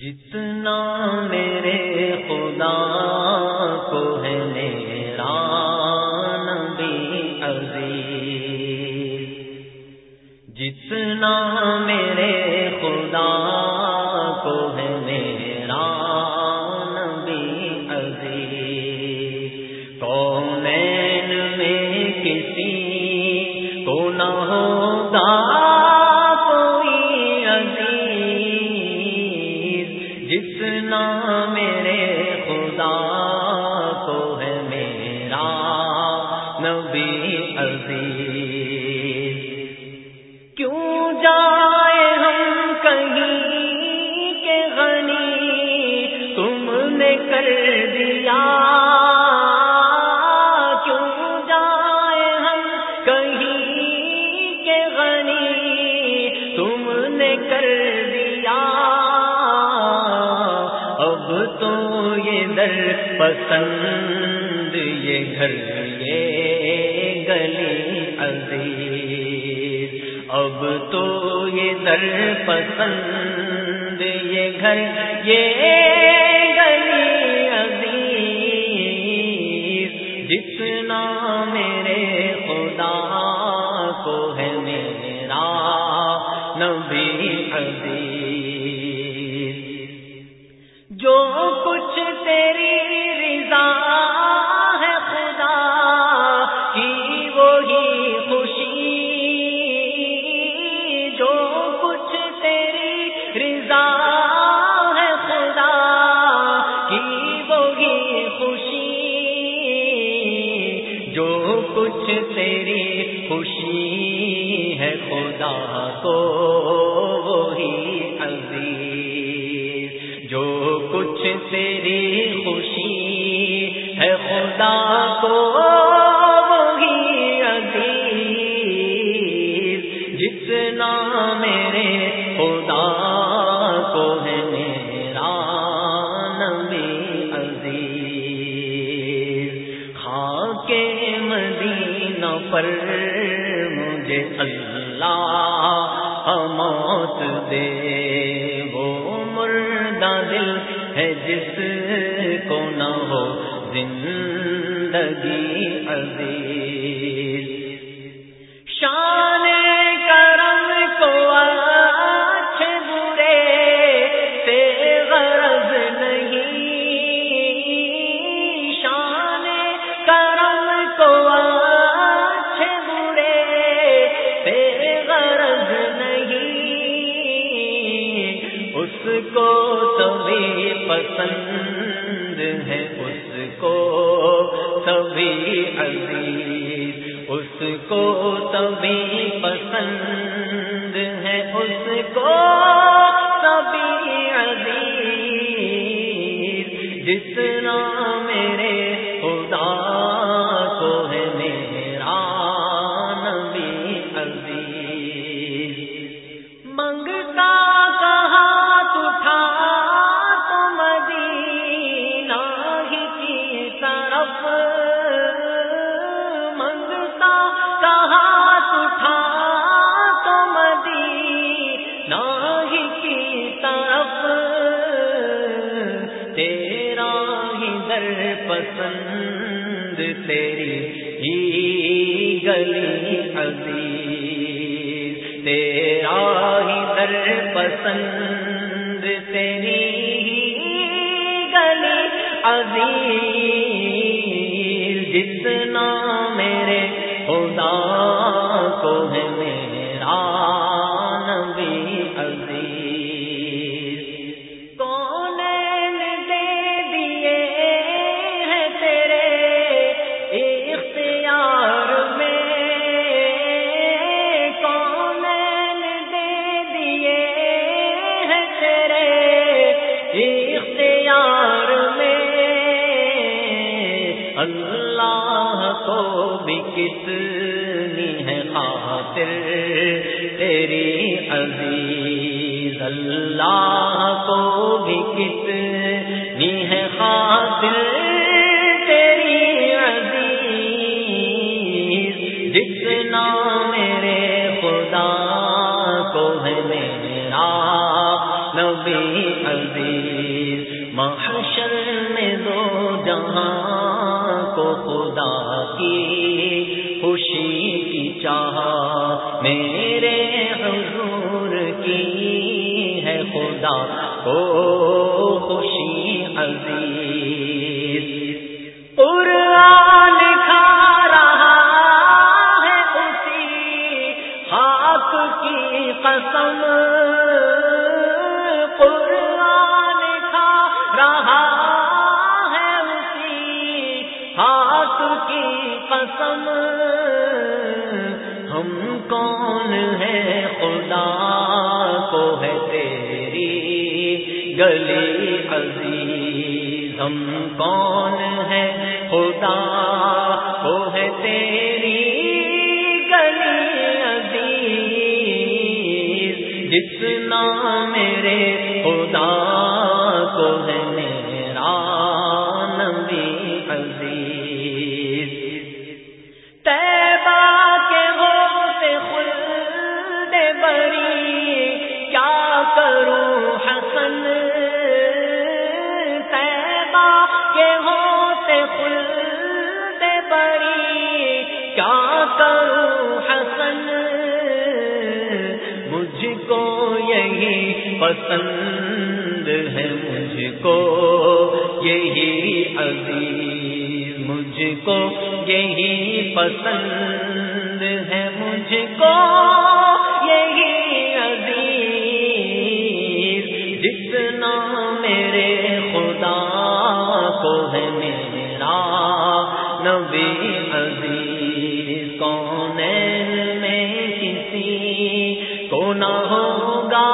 جتنا میرے خدا کو ہے میرا نبی عزیز جتنا میرے خدا جس نام میرے خدا کو ہے میرا نبی عزیز۔ کیوں جائے ہم کہیں کے غنی؟ تم نے کر دیا۔ کیوں ہم کہیں غنی؟ تم نے کر تو یہ در پسند، یہ گھر، یہ گلی عزیز۔ اب تو یہ در پسند، یہ گھر، یہ گلی عزیز۔ جتنا میرے خدا کو ہے میرا نبی عزیز۔ کچھ تیری خوشی ہے خدا کو، وہی عزیز۔ جو کچھ تیری خوشی ہے خدا کو پر مجھے اللہ موت دے۔ وہ مردہ دل ہے جس کو نہ ہو زندگی عزیز پسند ہے اس کو سبھی عزیز، اس کو سبھی پسند ہے، اس کو سبھی عزیز۔ جتنا پسند تیری ہی گلی عزیز، تیرا ہی در پسند تیری ہی گلی عزیز، جتنا میرے خدا کو ہے۔ بھی کتنی ہے خاطر تیری عزیز اللہ کو بھی کتنی ہے خاطر تیری عزیز جتنا میرے خدا کو ہے میرا نبی عزیز محشر میں دو جہاں کو خدا کی چاہ میرے حضور کی ہے خدا کو خوشی عزیز۔ قرآن کھا رہا ہے اسی ہاتھ کی قسم۔ قرآن کھا رہا ہے اسی ہاتھ کی قسم۔ ہم کون ہے خدا کو ہے تیری گلی عزیز؟ ہم کون ہے خدا کو ہے تیری گلی عزیز؟ جتنا میرے خدا پسند ہے مجھ کو یہی عزیز مجھ کو یہی پسند ہے مجھ کو یہی عزیز۔ جتنا میرے خدا کو ہے میرا نبی عزیز، کون میں کسی کو نہ ہوگا؟